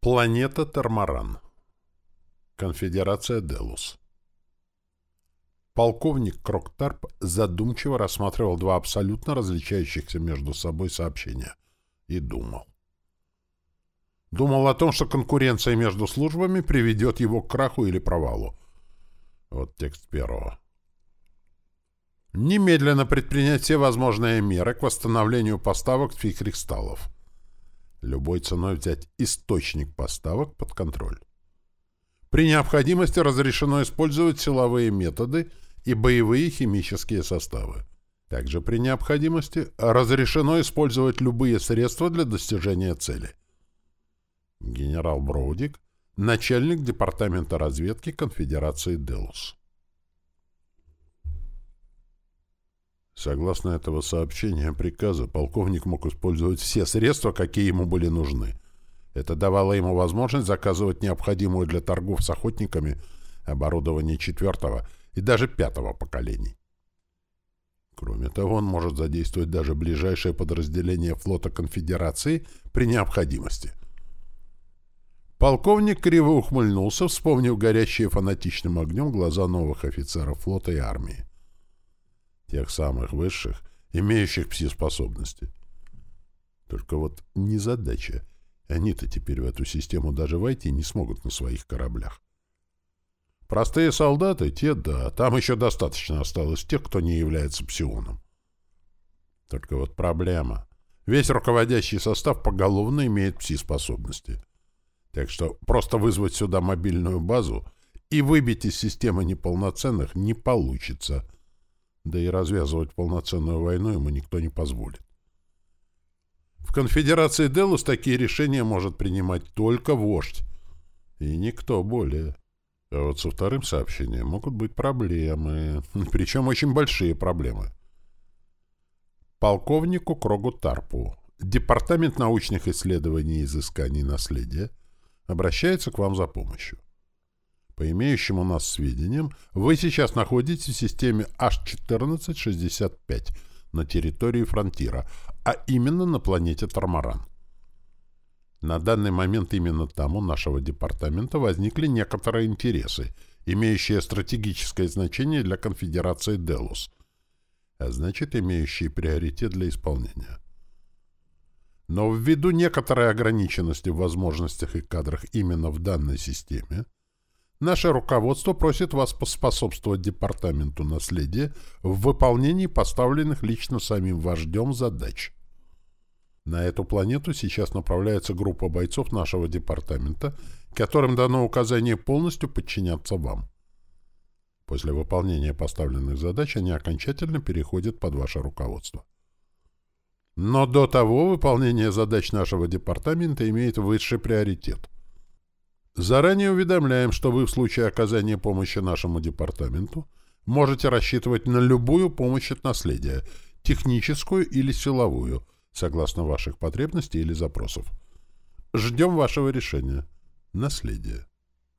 Планета Тормаран. Конфедерация Делус. Полковник Кроктарп задумчиво рассматривал два абсолютно различающихся между собой сообщения и думал. Думал о том, что конкуренция между службами приведет его к краху или провалу. Вот текст первого. Немедленно предпринять все возможные меры к восстановлению поставок фикристаллов любой ценой взять источник поставок под контроль. При необходимости разрешено использовать силовые методы и боевые химические составы. Также при необходимости разрешено использовать любые средства для достижения цели. Генерал Броудик, начальник Департамента разведки Конфедерации Делус. Согласно этого сообщения приказа, полковник мог использовать все средства, какие ему были нужны. Это давало ему возможность заказывать необходимую для торгов с охотниками оборудование четвертого и даже пятого поколений. Кроме того, он может задействовать даже ближайшее подразделение флота конфедерации при необходимости. Полковник криво ухмыльнулся, вспомнив горящие фанатичным огнем глаза новых офицеров флота и армии тех самых высших, имеющих пси-способности. Только вот не задача. Они-то теперь в эту систему даже войти не смогут на своих кораблях. Простые солдаты, те да, там еще достаточно осталось тех, кто не является псионом. Только вот проблема. Весь руководящий состав поголовно имеет пси-способности. Так что просто вызвать сюда мобильную базу и выбить из системы неполноценных не получится — да и развязывать полноценную войну ему никто не позволит. В конфедерации Делус такие решения может принимать только вождь. И никто более. А вот со вторым сообщением могут быть проблемы. Причем очень большие проблемы. Полковнику Крогу Тарпу. Департамент научных исследований и изысканий наследия обращается к вам за помощью. По имеющим у нас сведениям, вы сейчас находитесь в системе H1465 на территории Фронтира, а именно на планете Тормаран. На данный момент именно там у нашего департамента возникли некоторые интересы, имеющие стратегическое значение для конфедерации Делус, а значит, имеющие приоритет для исполнения. Но ввиду некоторой ограниченности в возможностях и кадрах именно в данной системе, Наше руководство просит вас поспособствовать Департаменту наследия в выполнении поставленных лично самим вождем задач. На эту планету сейчас направляется группа бойцов нашего департамента, которым дано указание полностью подчиняться вам. После выполнения поставленных задач они окончательно переходят под ваше руководство. Но до того выполнение задач нашего департамента имеет высший приоритет – Заранее уведомляем, что вы в случае оказания помощи нашему департаменту можете рассчитывать на любую помощь от наследия, техническую или силовую, согласно ваших потребностей или запросов. Ждем вашего решения. Наследие.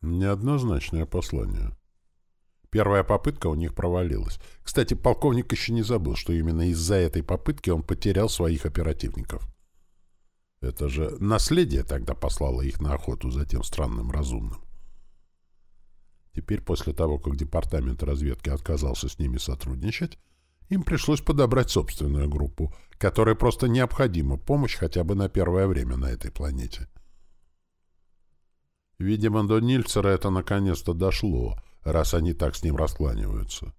Неоднозначное послание. Первая попытка у них провалилась. Кстати, полковник еще не забыл, что именно из-за этой попытки он потерял своих оперативников. Это же наследие тогда послало их на охоту за тем странным разумным. Теперь, после того, как департамент разведки отказался с ними сотрудничать, им пришлось подобрать собственную группу, которой просто необходима помощь хотя бы на первое время на этой планете. Видимо, до Нильцера это наконец-то дошло, раз они так с ним раскланиваются.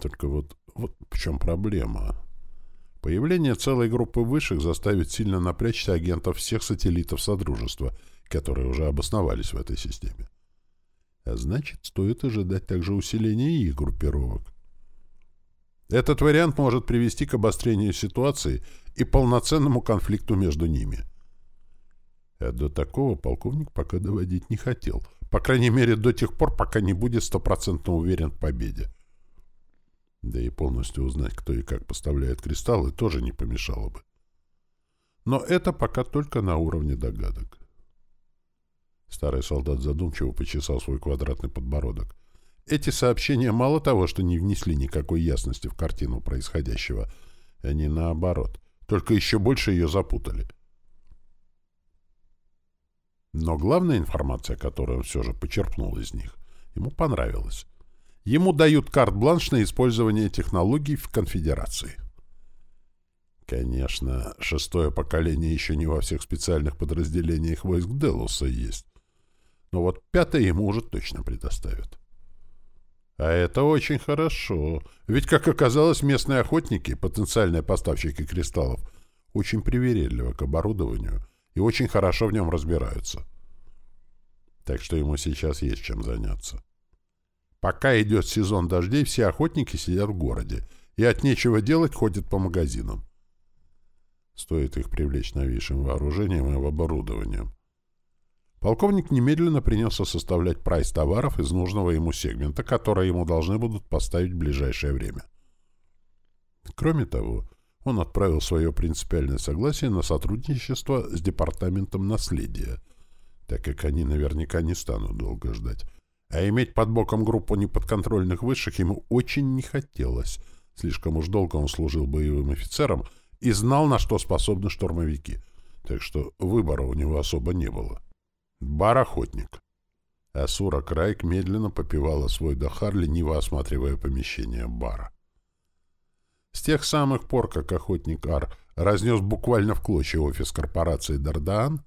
Только вот, вот в чем проблема. Появление целой группы высших заставит сильно напрячься агентов всех сателлитов Содружества, которые уже обосновались в этой системе. А значит, стоит ожидать также усиления их группировок. Этот вариант может привести к обострению ситуации и полноценному конфликту между ними. А до такого полковник пока доводить не хотел. По крайней мере, до тех пор, пока не будет стопроцентно уверен в победе. Да и полностью узнать, кто и как поставляет кристаллы, тоже не помешало бы. Но это пока только на уровне догадок. Старый солдат задумчиво почесал свой квадратный подбородок. Эти сообщения мало того, что не внесли никакой ясности в картину происходящего, они наоборот, только еще больше ее запутали. Но главная информация, которую он все же почерпнул из них, ему понравилась. Ему дают карт-бланш на использование технологий в конфедерации. Конечно, шестое поколение еще не во всех специальных подразделениях войск Делуса есть. Но вот пятое ему уже точно предоставят. А это очень хорошо. Ведь, как оказалось, местные охотники, потенциальные поставщики кристаллов, очень привередливы к оборудованию и очень хорошо в нем разбираются. Так что ему сейчас есть чем заняться. Пока идет сезон дождей, все охотники сидят в городе и от нечего делать ходят по магазинам. Стоит их привлечь новейшим вооружением и оборудованием. Полковник немедленно принялся составлять прайс товаров из нужного ему сегмента, которые ему должны будут поставить в ближайшее время. Кроме того, он отправил свое принципиальное согласие на сотрудничество с Департаментом наследия, так как они наверняка не станут долго ждать. А иметь под боком группу неподконтрольных высших ему очень не хотелось. Слишком уж долго он служил боевым офицером и знал, на что способны штурмовики. Так что выбора у него особо не было. Бар-охотник. Асура Крайк медленно попивала свой дахар, лениво осматривая помещение бара. С тех самых пор, как охотник Ар разнес буквально в клочья офис корпорации Дардаан,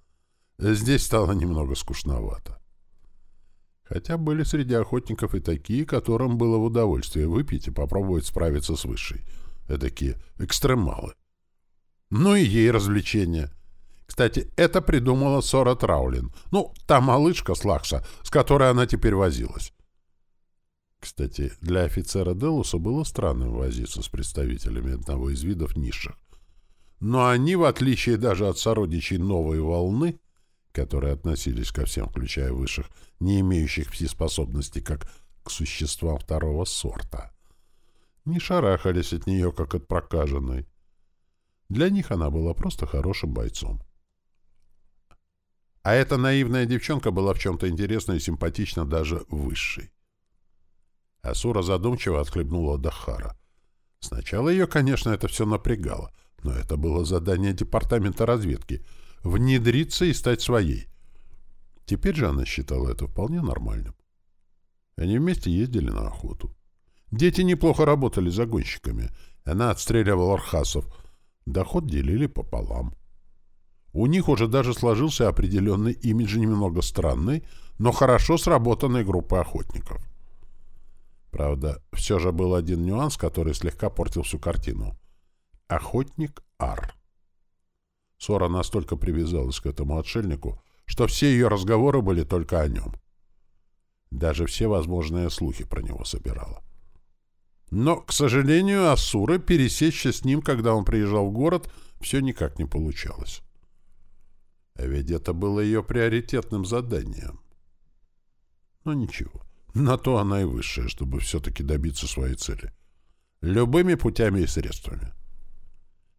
здесь стало немного скучновато. Хотя были среди охотников и такие, которым было в удовольствие выпить и попробовать справиться с высшей. Эдакие экстремалы. Ну и ей развлечения. Кстати, это придумала Сора Траулин. Ну, та малышка с Лакса, с которой она теперь возилась. Кстати, для офицера Делуса было странным возиться с представителями одного из видов низших. Но они, в отличие даже от сородичей новой волны, которые относились ко всем, включая высших, не имеющих пси-способностей, как к существам второго сорта. Не шарахались от нее, как от прокаженной. Для них она была просто хорошим бойцом. А эта наивная девчонка была в чем-то интересна и симпатична даже высшей. Асура задумчиво отхлебнула Дахара. Сначала ее, конечно, это все напрягало, но это было задание департамента разведки — внедриться и стать своей. Теперь же она считала это вполне нормальным. Они вместе ездили на охоту. Дети неплохо работали загонщиками. Она отстреливала архасов. Доход делили пополам. У них уже даже сложился определенный имидж немного странный, но хорошо сработанной группы охотников. Правда, все же был один нюанс, который слегка портил всю картину. Охотник Ар. Сора настолько привязалась к этому отшельнику, что все ее разговоры были только о нем. Даже все возможные слухи про него собирала. Но, к сожалению, Асура пересечься с ним, когда он приезжал в город, все никак не получалось. А ведь это было ее приоритетным заданием. Но ничего, на то она и высшая, чтобы все-таки добиться своей цели. Любыми путями и средствами.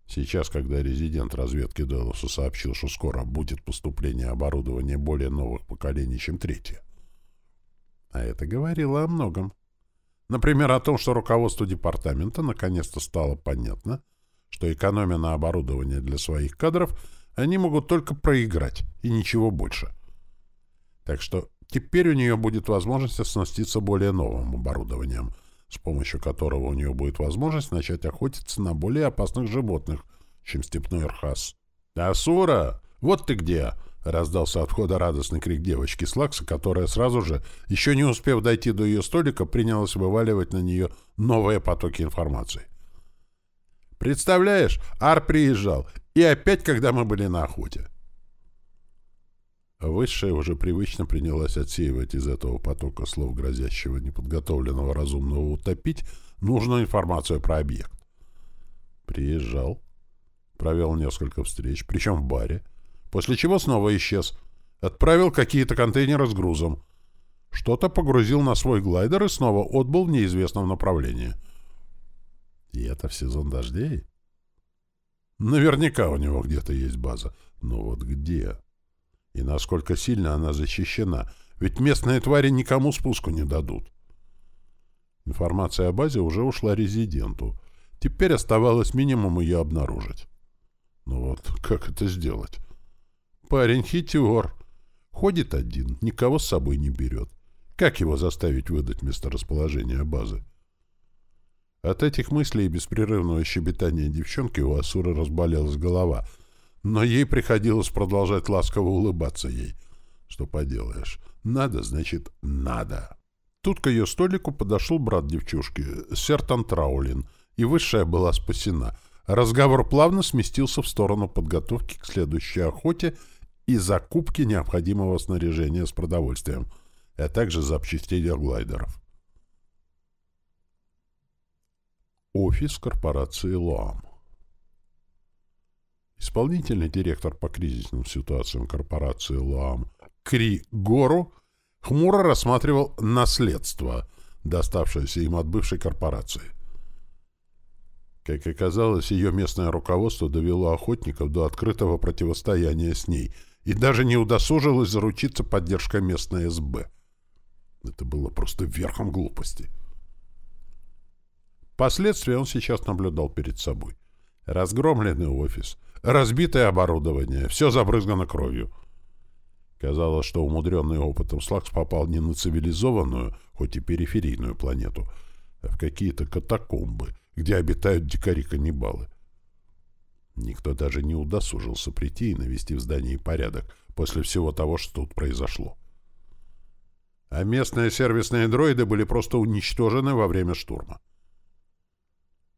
Сейчас, когда резидент разведки Делоса сообщил, что скоро будет поступление оборудования более новых поколений, чем третье. А это говорило о многом. Например, о том, что руководству департамента наконец-то стало понятно, что экономя на оборудование для своих кадров, они могут только проиграть, и ничего больше. Так что теперь у нее будет возможность оснаститься более новым оборудованием — с помощью которого у нее будет возможность начать охотиться на более опасных животных, чем степной архаз. «Асура! Вот ты где!» — раздался от входа радостный крик девочки Слакса, которая сразу же, еще не успев дойти до ее столика, принялась вываливать на нее новые потоки информации. «Представляешь, Ар приезжал, и опять, когда мы были на охоте. Высшая уже привычно принялась отсеивать из этого потока слов, грозящего неподготовленного разумного утопить, нужную информацию про объект. Приезжал, провел несколько встреч, причем в баре, после чего снова исчез, отправил какие-то контейнеры с грузом, что-то погрузил на свой глайдер и снова отбыл в неизвестном направлении. И это в сезон дождей? Наверняка у него где-то есть база. Но вот где? И насколько сильно она защищена, ведь местные твари никому спуску не дадут. Информация о базе уже ушла резиденту. Теперь оставалось минимум ее обнаружить. Ну вот, как это сделать? Парень хитер. Ходит один, никого с собой не берет. Как его заставить выдать месторасположение базы? От этих мыслей и беспрерывного щебетания девчонки у Асуры разболелась голова, но ей приходилось продолжать ласково улыбаться ей. Что поделаешь, надо, значит, надо. Тут к ее столику подошел брат девчушки, Сертан Траулин, и высшая была спасена. Разговор плавно сместился в сторону подготовки к следующей охоте и закупки необходимого снаряжения с продовольствием, а также запчастей для глайдеров. Офис корпорации «Лоам». Исполнительный директор по кризисным ситуациям корпорации «Лоам» Кри Гору хмуро рассматривал наследство, доставшееся им от бывшей корпорации. Как оказалось, ее местное руководство довело охотников до открытого противостояния с ней и даже не удосужилось заручиться поддержкой местной СБ. Это было просто верхом глупости. Последствия он сейчас наблюдал перед собой. Разгромленный офис, разбитое оборудование, все забрызгано кровью. Казалось, что умудренный опытом Слакс попал не на цивилизованную, хоть и периферийную планету, а в какие-то катакомбы — где обитают дикари-каннибалы. Никто даже не удосужился прийти и навести в здании порядок после всего того, что тут произошло. А местные сервисные дроиды были просто уничтожены во время штурма.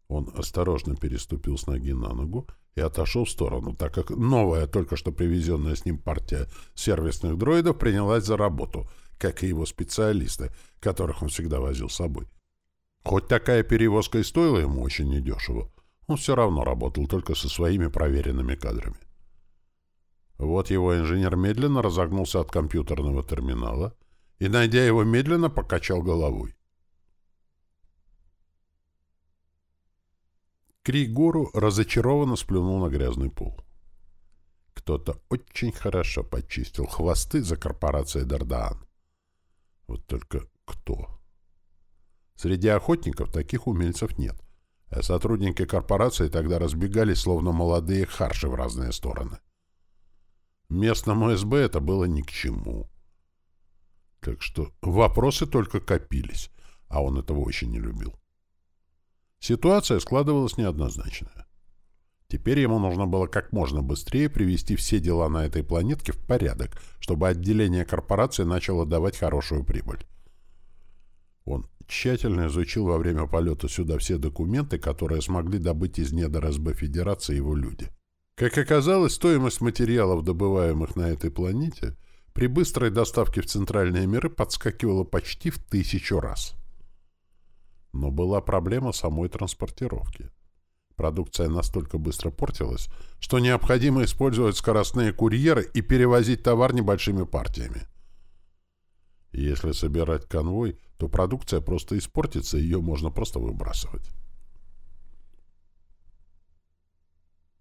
Он осторожно переступил с ноги на ногу и отошел в сторону, так как новая, только что привезенная с ним партия сервисных дроидов принялась за работу, как и его специалисты, которых он всегда возил с собой. Хоть такая перевозка и стоила ему очень недешево, он все равно работал только со своими проверенными кадрами. Вот его инженер медленно разогнулся от компьютерного терминала и, найдя его, медленно покачал головой. Кригору разочарованно сплюнул на грязный пол. Кто-то очень хорошо почистил хвосты за корпорацией Дардаан. Вот только кто? Среди охотников таких умельцев нет, а сотрудники корпорации тогда разбегались, словно молодые харши в разные стороны. Местному СБ это было ни к чему. Так что вопросы только копились, а он этого очень не любил. Ситуация складывалась неоднозначная. Теперь ему нужно было как можно быстрее привести все дела на этой планетке в порядок, чтобы отделение корпорации начало давать хорошую прибыль. Он тщательно изучил во время полета сюда все документы, которые смогли добыть из недр СБ Федерации его люди. Как оказалось, стоимость материалов, добываемых на этой планете, при быстрой доставке в центральные миры подскакивала почти в тысячу раз. Но была проблема самой транспортировки. Продукция настолько быстро портилась, что необходимо использовать скоростные курьеры и перевозить товар небольшими партиями. Если собирать конвой, то продукция просто испортится, ее можно просто выбрасывать.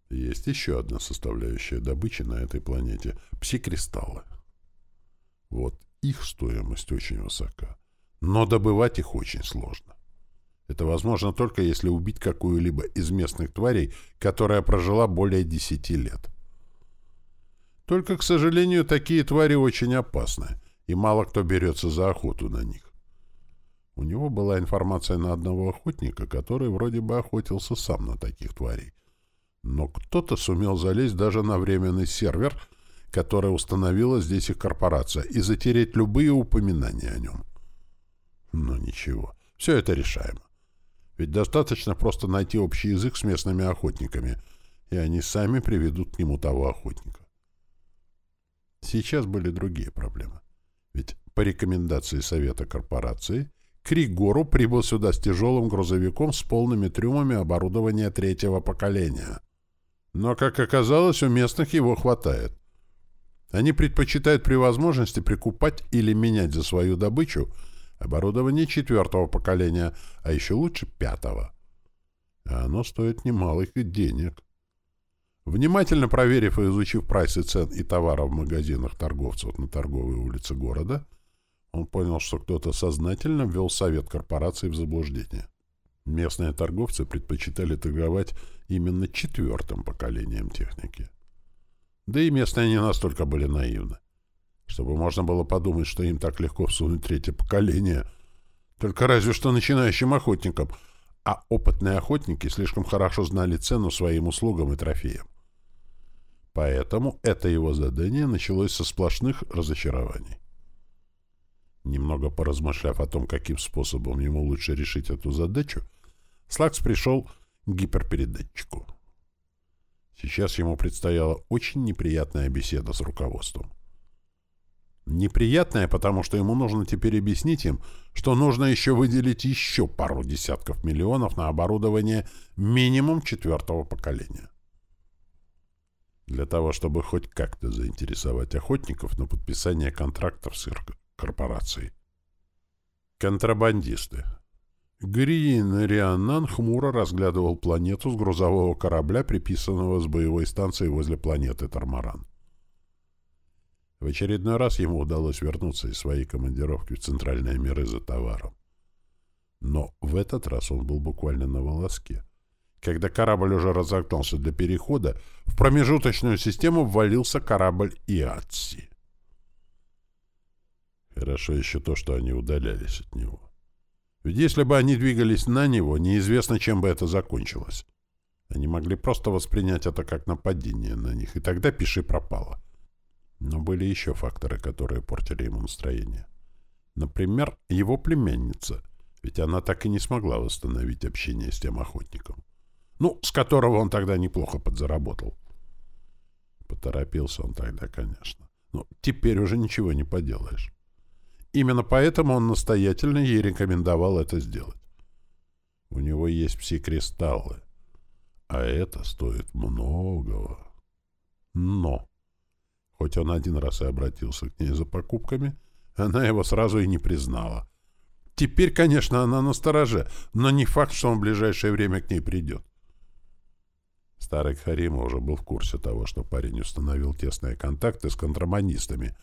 Есть еще одна составляющая добычи на этой планете — псикристаллы. Вот их стоимость очень высока, но добывать их очень сложно. Это возможно только если убить какую-либо из местных тварей, которая прожила более десяти лет. Только, к сожалению, такие твари очень опасны, и мало кто берется за охоту на них. У него была информация на одного охотника, который вроде бы охотился сам на таких тварей. Но кто-то сумел залезть даже на временный сервер, который установила здесь их корпорация, и затереть любые упоминания о нем. Но ничего, все это решаемо. Ведь достаточно просто найти общий язык с местными охотниками, и они сами приведут к нему того охотника. Сейчас были другие проблемы. Ведь по рекомендации Совета корпорации Кригору прибыл сюда с тяжелым грузовиком с полными трюмами оборудования третьего поколения. Но, как оказалось, у местных его хватает. Они предпочитают при возможности прикупать или менять за свою добычу оборудование четвертого поколения, а еще лучше пятого. А оно стоит немалых денег. Внимательно проверив и изучив прайсы цен и товаров в магазинах торговцев на торговой улице города, он понял, что кто-то сознательно ввел совет корпорации в заблуждение. Местные торговцы предпочитали торговать именно четвертым поколением техники. Да и местные не настолько были наивны. Чтобы можно было подумать, что им так легко всунуть третье поколение. Только разве что начинающим охотникам. А опытные охотники слишком хорошо знали цену своим услугам и трофеям. Поэтому это его задание началось со сплошных разочарований. Немного поразмышляв о том, каким способом ему лучше решить эту задачу, Слакс пришел к гиперпередатчику. Сейчас ему предстояла очень неприятная беседа с руководством. Неприятная, потому что ему нужно теперь объяснить им, что нужно еще выделить еще пару десятков миллионов на оборудование минимум четвертого поколения. Для того, чтобы хоть как-то заинтересовать охотников на подписание контрактов с корпорацией. Контрабандисты. Гриин Рианнан хмуро разглядывал планету с грузового корабля, приписанного с боевой станции возле планеты Тормаран. В очередной раз ему удалось вернуться из своей командировки в центральные миры за товаром. Но в этот раз он был буквально на волоске. Когда корабль уже разогнался для перехода, в промежуточную систему ввалился корабль Иатси. Хорошо еще то, что они удалялись от него. Ведь если бы они двигались на него, неизвестно, чем бы это закончилось. Они могли просто воспринять это как нападение на них, и тогда пиши пропало. Но были еще факторы, которые портили ему настроение. Например, его племянница, ведь она так и не смогла восстановить общение с тем охотником. Ну, с которого он тогда неплохо подзаработал. Поторопился он тогда, конечно. Но теперь уже ничего не поделаешь. Именно поэтому он настоятельно ей рекомендовал это сделать. У него есть пси-кристаллы, а это стоит многого. Но, хоть он один раз и обратился к ней за покупками, она его сразу и не признала. Теперь, конечно, она на стороже, но не факт, что он в ближайшее время к ней придет. Старый Харима уже был в курсе того, что парень установил тесные контакты с контрабандистами,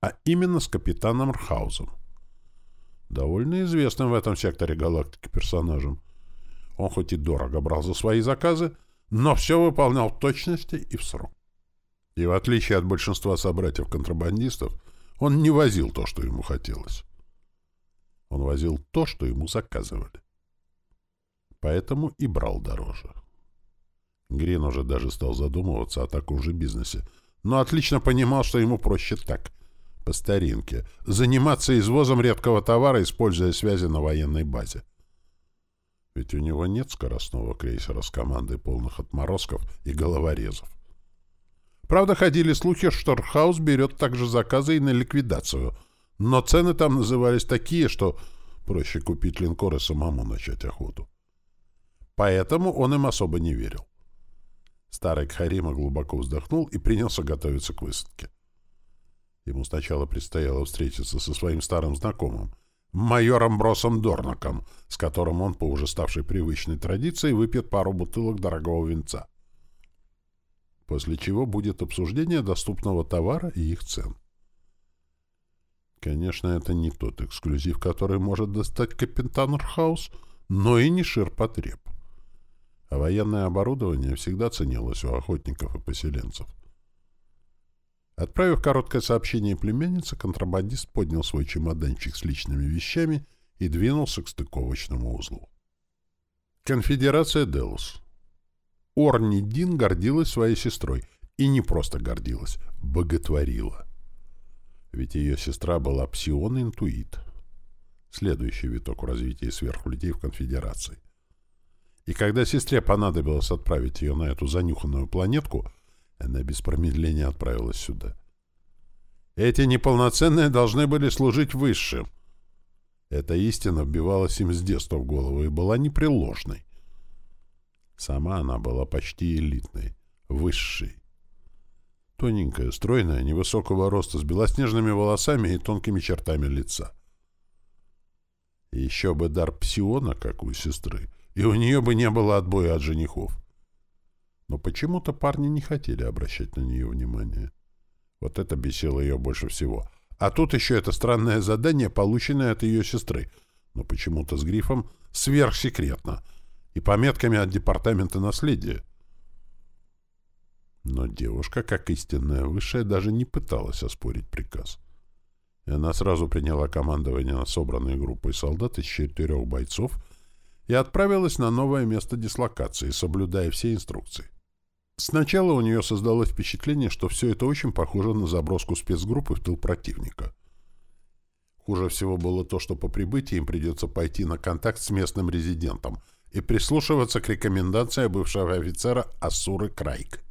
а именно с капитаном Рхаузом. Довольно известным в этом секторе галактики персонажем. Он хоть и дорого брал за свои заказы, но все выполнял в точности и в срок. И в отличие от большинства собратьев-контрабандистов, он не возил то, что ему хотелось. Он возил то, что ему заказывали. Поэтому и брал дороже. Грин уже даже стал задумываться о таком же бизнесе, но отлично понимал, что ему проще так, по старинке, заниматься извозом редкого товара, используя связи на военной базе. Ведь у него нет скоростного крейсера с командой полных отморозков и головорезов. Правда, ходили слухи, что Рхаус берет также заказы и на ликвидацию, но цены там назывались такие, что проще купить линкор и самому начать охоту. Поэтому он им особо не верил. Старый Кхарима глубоко вздохнул и принялся готовиться к высадке. Ему сначала предстояло встретиться со своим старым знакомым, майором Бросом Дорнаком, с которым он по уже ставшей привычной традиции выпьет пару бутылок дорогого винца. После чего будет обсуждение доступного товара и их цен. Конечно, это не тот эксклюзив, который может достать капитан Рхаус, но и не ширпотреб а военное оборудование всегда ценилось у охотников и поселенцев. Отправив короткое сообщение племяннице, контрабандист поднял свой чемоданчик с личными вещами и двинулся к стыковочному узлу. Конфедерация Делус. Орни Дин гордилась своей сестрой. И не просто гордилась, боготворила. Ведь ее сестра была псион-интуит. Следующий виток в развитии сверхлюдей в Конфедерации. И когда сестре понадобилось отправить ее на эту занюханную планетку, она без промедления отправилась сюда. Эти неполноценные должны были служить высшим. Эта истина вбивалась им с детства в голову и была непреложной. Сама она была почти элитной, высшей. Тоненькая, стройная, невысокого роста, с белоснежными волосами и тонкими чертами лица. Еще бы дар псиона, как у сестры, и у нее бы не было отбоя от женихов. Но почему-то парни не хотели обращать на нее внимание. Вот это бесило ее больше всего. А тут еще это странное задание, полученное от ее сестры, но почему-то с грифом «сверхсекретно» и пометками от Департамента наследия. Но девушка, как истинная высшая, даже не пыталась оспорить приказ. — И она сразу приняла командование на собранной группой солдат из четырех бойцов и отправилась на новое место дислокации, соблюдая все инструкции. Сначала у нее создалось впечатление, что все это очень похоже на заброску спецгруппы в тыл противника. Хуже всего было то, что по прибытии им придется пойти на контакт с местным резидентом и прислушиваться к рекомендациям бывшего офицера Асуры Крайк.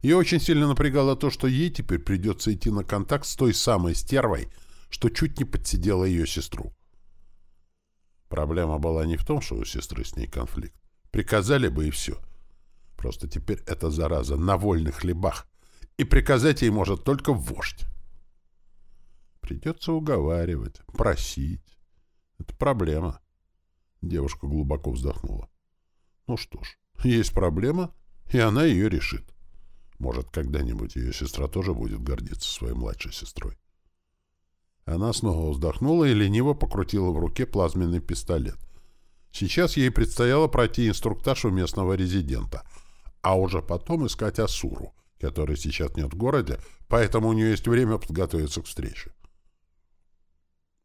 Ее очень сильно напрягало то, что ей теперь придется идти на контакт с той самой стервой, что чуть не подсидела ее сестру. Проблема была не в том, что у сестры с ней конфликт. Приказали бы и все. Просто теперь эта зараза на вольных хлебах, и приказать ей может только вождь. Придется уговаривать, просить. Это проблема. Девушка глубоко вздохнула. Ну что ж, есть проблема, и она ее решит. Может, когда-нибудь ее сестра тоже будет гордиться своей младшей сестрой. Она снова вздохнула и лениво покрутила в руке плазменный пистолет. Сейчас ей предстояло пройти инструктаж у местного резидента, а уже потом искать Асуру, который сейчас нет в городе, поэтому у нее есть время подготовиться к встрече.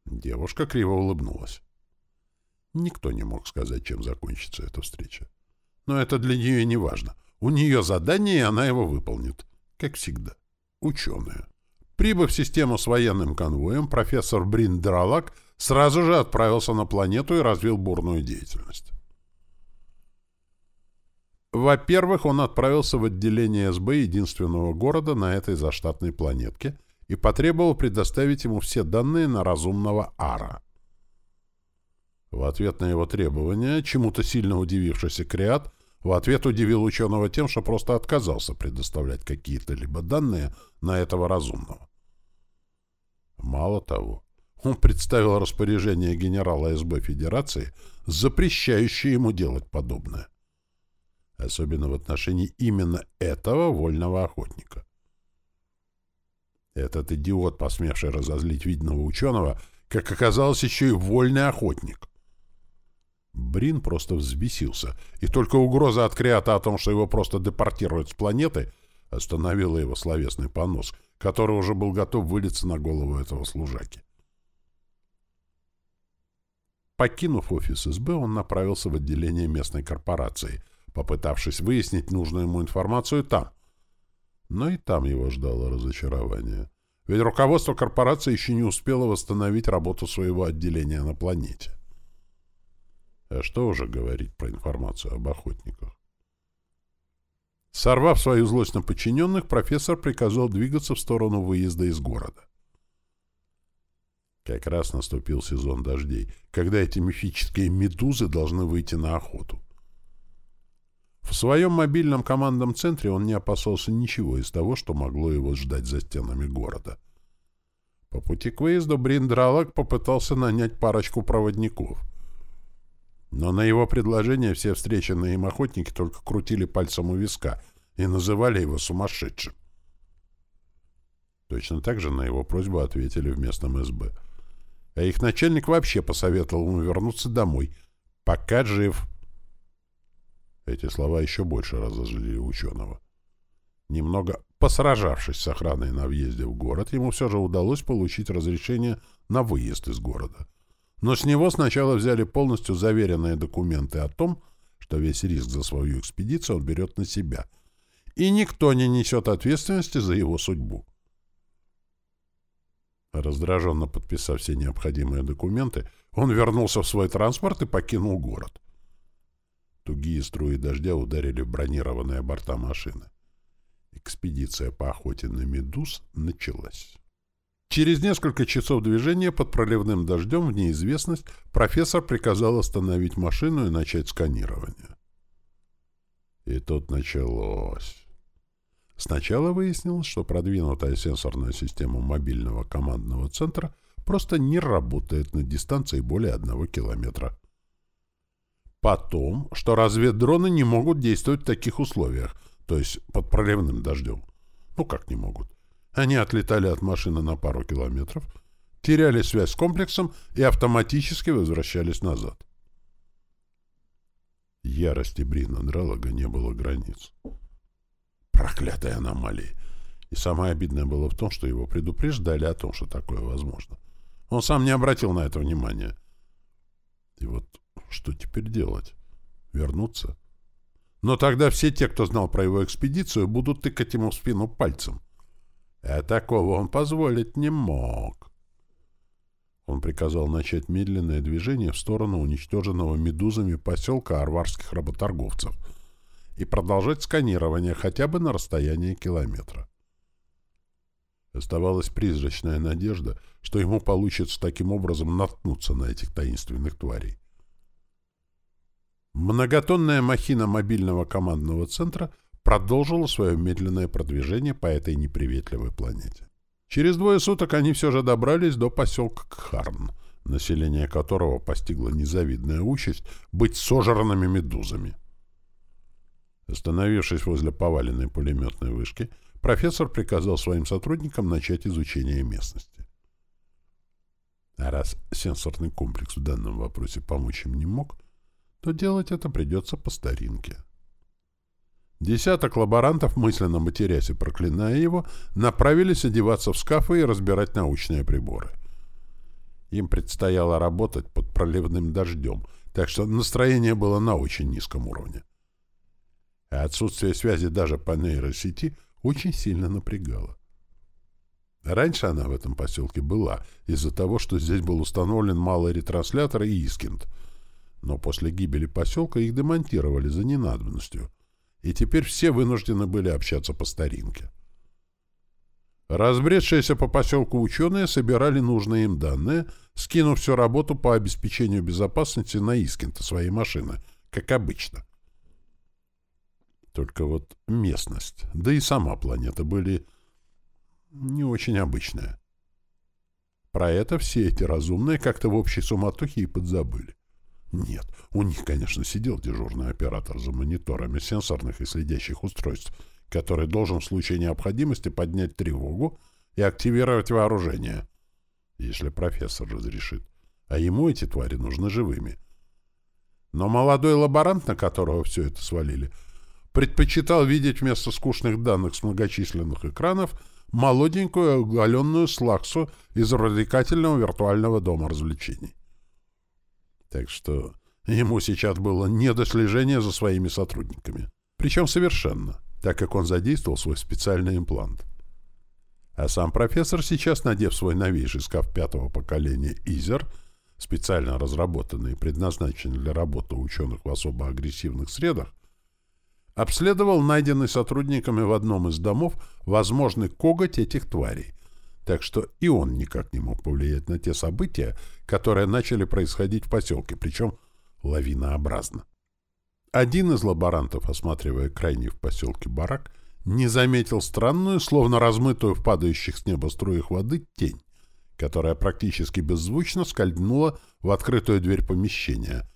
Девушка криво улыбнулась. Никто не мог сказать, чем закончится эта встреча. Но это для нее не важно — у нее задание, и она его выполнит. Как всегда. Ученая. Прибыв в систему с военным конвоем, профессор Брин Дралак сразу же отправился на планету и развил бурную деятельность. Во-первых, он отправился в отделение СБ единственного города на этой заштатной планетке и потребовал предоставить ему все данные на разумного Ара. В ответ на его требования, чему-то сильно удивившийся Криат в ответ удивил ученого тем, что просто отказался предоставлять какие-то либо данные на этого разумного. Мало того, он представил распоряжение генерала СБ Федерации, запрещающее ему делать подобное. Особенно в отношении именно этого вольного охотника. Этот идиот, посмевший разозлить видного ученого, как оказалось, еще и вольный охотник. Брин просто взбесился, и только угроза от Криата о том, что его просто депортируют с планеты, остановила его словесный понос, который уже был готов вылиться на голову этого служаки. Покинув офис СБ, он направился в отделение местной корпорации, попытавшись выяснить нужную ему информацию там. Но и там его ждало разочарование. Ведь руководство корпорации еще не успело восстановить работу своего отделения на планете. А что уже говорить про информацию об охотниках? Сорвав свою злость на подчиненных, профессор приказал двигаться в сторону выезда из города. Как раз наступил сезон дождей, когда эти мифические медузы должны выйти на охоту. В своем мобильном командном центре он не опасался ничего из того, что могло его ждать за стенами города. По пути к выезду Бриндралок попытался нанять парочку проводников — но на его предложение все встреченные им охотники только крутили пальцем у виска и называли его сумасшедшим. Точно так же на его просьбу ответили в местном СБ. А их начальник вообще посоветовал ему вернуться домой. «Пока жив». Эти слова еще больше разозлили ученого. Немного посражавшись с охраной на въезде в город, ему все же удалось получить разрешение на выезд из города — но с него сначала взяли полностью заверенные документы о том, что весь риск за свою экспедицию он берет на себя, и никто не несет ответственности за его судьбу. Раздраженно подписав все необходимые документы, он вернулся в свой транспорт и покинул город. Тугие струи дождя ударили в бронированные борта машины. Экспедиция по охоте на медуз началась. Через несколько часов движения под проливным дождем в неизвестность профессор приказал остановить машину и начать сканирование. И тут началось. Сначала выяснилось, что продвинутая сенсорная система мобильного командного центра просто не работает на дистанции более одного километра. Потом, что разведдроны не могут действовать в таких условиях, то есть под проливным дождем. Ну как не могут? Они отлетали от машины на пару километров, теряли связь с комплексом и автоматически возвращались назад. Ярости Брина Дралога не было границ. Проклятая аномалия! И самое обидное было в том, что его предупреждали о том, что такое возможно. Он сам не обратил на это внимания. И вот что теперь делать? Вернуться? Но тогда все те, кто знал про его экспедицию, будут тыкать ему в спину пальцем. А такого он позволить не мог. Он приказал начать медленное движение в сторону уничтоженного медузами поселка арварских работорговцев и продолжать сканирование хотя бы на расстоянии километра. Оставалась призрачная надежда, что ему получится таким образом наткнуться на этих таинственных тварей. Многотонная махина мобильного командного центра продолжила свое медленное продвижение по этой неприветливой планете. Через двое суток они все же добрались до поселка Кхарн, население которого постигла незавидная участь быть сожранными медузами. Остановившись возле поваленной пулеметной вышки, профессор приказал своим сотрудникам начать изучение местности. А раз сенсорный комплекс в данном вопросе помочь им не мог, то делать это придется по старинке. Десяток лаборантов, мысленно матерясь и проклиная его, направились одеваться в скафы и разбирать научные приборы. Им предстояло работать под проливным дождем, так что настроение было на очень низком уровне. А отсутствие связи даже по нейросети очень сильно напрягало. Раньше она в этом поселке была, из-за того, что здесь был установлен малый ретранслятор и Искинд, но после гибели поселка их демонтировали за ненадобностью — и теперь все вынуждены были общаться по старинке. Разбредшиеся по поселку ученые собирали нужные им данные, скинув всю работу по обеспечению безопасности на Искинта своей машины, как обычно. Только вот местность, да и сама планета были не очень обычные. Про это все эти разумные как-то в общей суматохе и подзабыли. Нет, у них, конечно, сидел дежурный оператор за мониторами сенсорных и следящих устройств, который должен в случае необходимости поднять тревогу и активировать вооружение, если профессор разрешит. А ему эти твари нужны живыми. Но молодой лаборант, на которого все это свалили, предпочитал видеть вместо скучных данных с многочисленных экранов молоденькую оголенную слаксу из радикательного виртуального дома развлечений. Так что ему сейчас было не до слежения за своими сотрудниками. Причем совершенно, так как он задействовал свой специальный имплант. А сам профессор сейчас, надев свой новейший скаф пятого поколения «Изер», специально разработанный и предназначенный для работы ученых в особо агрессивных средах, обследовал найденный сотрудниками в одном из домов возможный коготь этих тварей, так что и он никак не мог повлиять на те события, которые начали происходить в поселке, причем лавинообразно. Один из лаборантов, осматривая крайний в поселке барак, не заметил странную, словно размытую в падающих с неба струях воды, тень, которая практически беззвучно скользнула в открытую дверь помещения.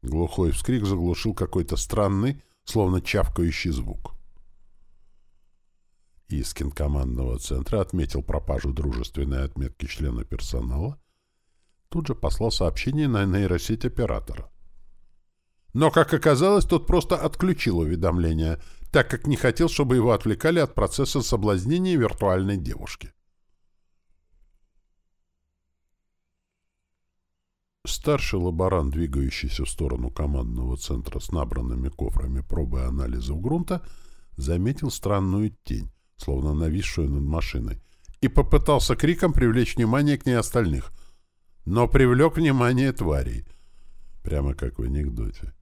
Глухой вскрик заглушил какой-то странный, словно чавкающий звук. Искин командного центра отметил пропажу дружественной отметки члена персонала, тут же послал сообщение на нейросеть оператора. Но, как оказалось, тот просто отключил уведомление, так как не хотел, чтобы его отвлекали от процесса соблазнения виртуальной девушки. Старший лаборант, двигающийся в сторону командного центра с набранными кофрами пробы анализов грунта, заметил странную тень, словно нависшую над машиной, и попытался криком привлечь внимание к ней остальных, но привлек внимание тварей, прямо как в анекдоте.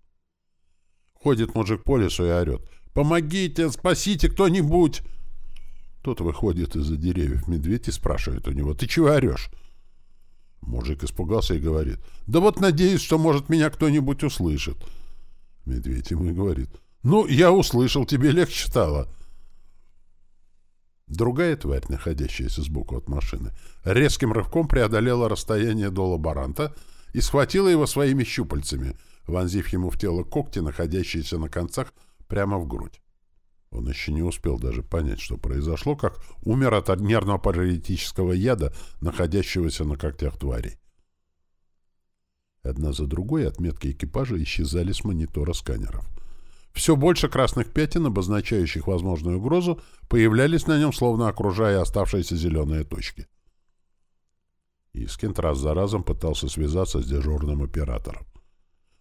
Ходит мужик по лесу и орет «Помогите! Спасите кто-нибудь!» Тут выходит из-за деревьев медведь и спрашивает у него «Ты чего орешь?» Мужик испугался и говорит «Да вот надеюсь, что, может, меня кто-нибудь услышит». Медведь ему и говорит «Ну, я услышал, тебе легче стало». Другая тварь, находящаяся сбоку от машины, резким рывком преодолела расстояние до лаборанта и схватила его своими щупальцами, вонзив ему в тело когти, находящиеся на концах, прямо в грудь. Он еще не успел даже понять, что произошло, как умер от нервно-паралитического яда, находящегося на когтях тварей. Одна за другой отметки экипажа исчезали с монитора сканеров. Все больше красных пятен, обозначающих возможную угрозу, появлялись на нем, словно окружая оставшиеся зеленые точки. Искент раз за разом пытался связаться с дежурным оператором.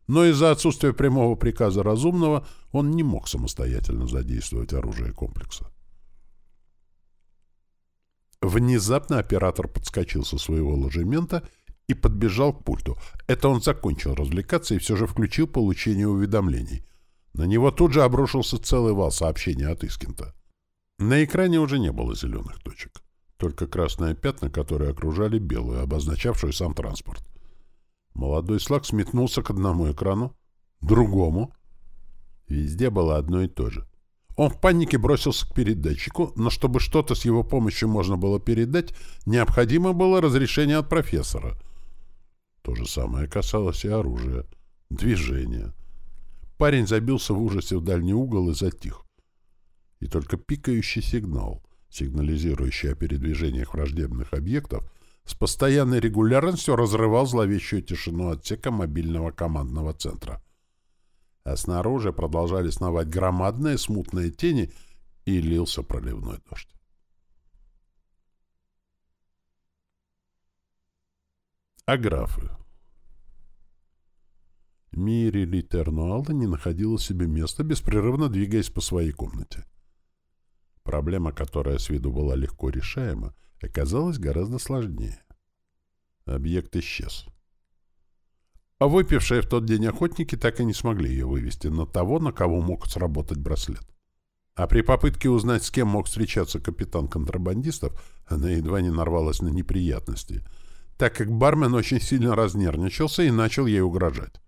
Но из-за отсутствия прямого приказа разумного он не мог самостоятельно задействовать оружие комплекса. Внезапно оператор подскочил со своего ложемента и подбежал к пульту. Это он закончил развлекаться и все же включил получение уведомлений. На него тут же обрушился целый вал сообщений от Искента. На экране уже не было зеленых точек только красные пятна, которые окружали белую, обозначавшую сам транспорт. Молодой слаг сметнулся к одному экрану, другому. Везде было одно и то же. Он в панике бросился к передатчику, но чтобы что-то с его помощью можно было передать, необходимо было разрешение от профессора. То же самое касалось и оружия, движения. Парень забился в ужасе в дальний угол и затих. И только пикающий сигнал — сигнализирующий о передвижениях враждебных объектов, с постоянной регулярностью разрывал зловещую тишину отсека мобильного командного центра. А снаружи продолжали сновать громадные смутные тени, и лился проливной дождь. Аграфы Мири Литернуалда не находила себе места, беспрерывно двигаясь по своей комнате. Проблема, которая с виду была легко решаема, оказалась гораздо сложнее. Объект исчез. А выпившие в тот день охотники так и не смогли ее вывести на того, на кого мог сработать браслет. А при попытке узнать, с кем мог встречаться капитан контрабандистов, она едва не нарвалась на неприятности, так как бармен очень сильно разнервничался и начал ей угрожать.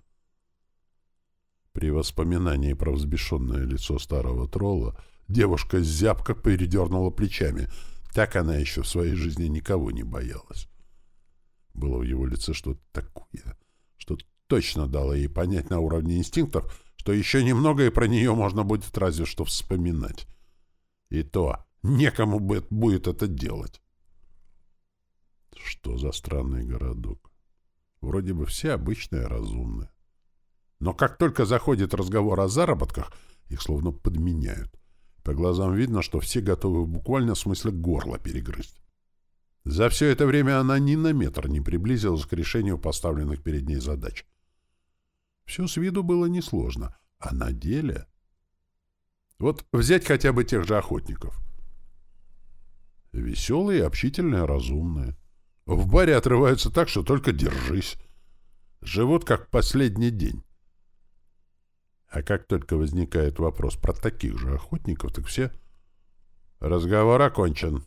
При воспоминании про взбешенное лицо старого тролла Девушка зябко передернула плечами. Так она еще в своей жизни никого не боялась. Было в его лице что-то такое, что точно дало ей понять на уровне инстинктов, что еще немного и про нее можно будет разве что вспоминать. И то некому будет это делать. Что за странный городок? Вроде бы все обычные, разумные. Но как только заходит разговор о заработках, их словно подменяют. По глазам видно, что все готовы в буквальном смысле горло перегрызть. За все это время она ни на метр не приблизилась к решению поставленных перед ней задач. Все с виду было несложно, а на деле... Вот взять хотя бы тех же охотников. Веселые, общительные, разумные. В баре отрываются так, что только держись. Живут как последний день. А как только возникает вопрос про таких же охотников, так все... Разговор окончен.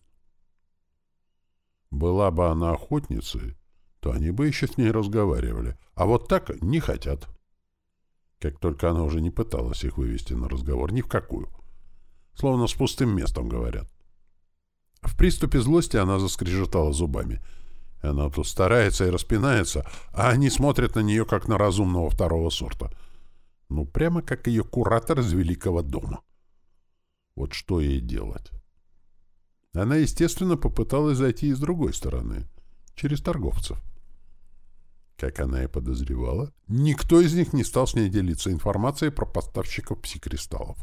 Была бы она охотницей, то они бы еще с ней разговаривали. А вот так не хотят. Как только она уже не пыталась их вывести на разговор, ни в какую. Словно с пустым местом говорят. В приступе злости она заскрежетала зубами. Она тут старается и распинается, а они смотрят на нее, как на разумного второго сорта — ну, прямо как ее куратор из Великого дома. Вот что ей делать? Она, естественно, попыталась зайти и с другой стороны, через торговцев. Как она и подозревала, никто из них не стал с ней делиться информацией про поставщиков псикристаллов.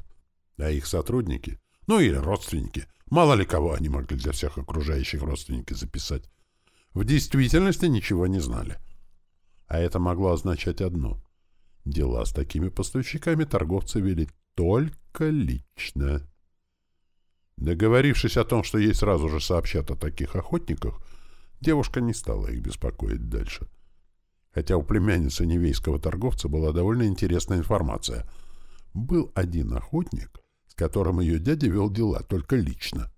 А их сотрудники, ну или родственники, мало ли кого они могли для всех окружающих родственники записать, в действительности ничего не знали. А это могло означать одно. Дела с такими поставщиками торговцы вели только лично. Договорившись о том, что ей сразу же сообщат о таких охотниках, девушка не стала их беспокоить дальше. Хотя у племянницы невейского торговца была довольно интересная информация. Был один охотник, с которым ее дядя вел дела только лично.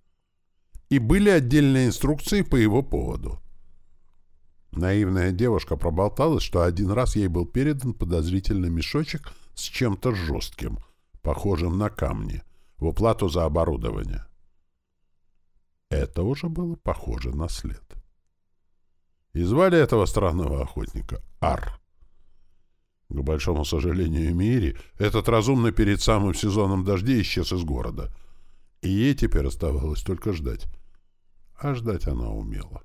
И были отдельные инструкции по его поводу. Наивная девушка проболталась, что один раз ей был передан подозрительный мешочек с чем-то жестким, похожим на камни, в уплату за оборудование. Это уже было похоже на след. И звали этого странного охотника Ар. К большому сожалению Мири, этот разумный перед самым сезоном дождей исчез из города. И ей теперь оставалось только ждать. А ждать она умела.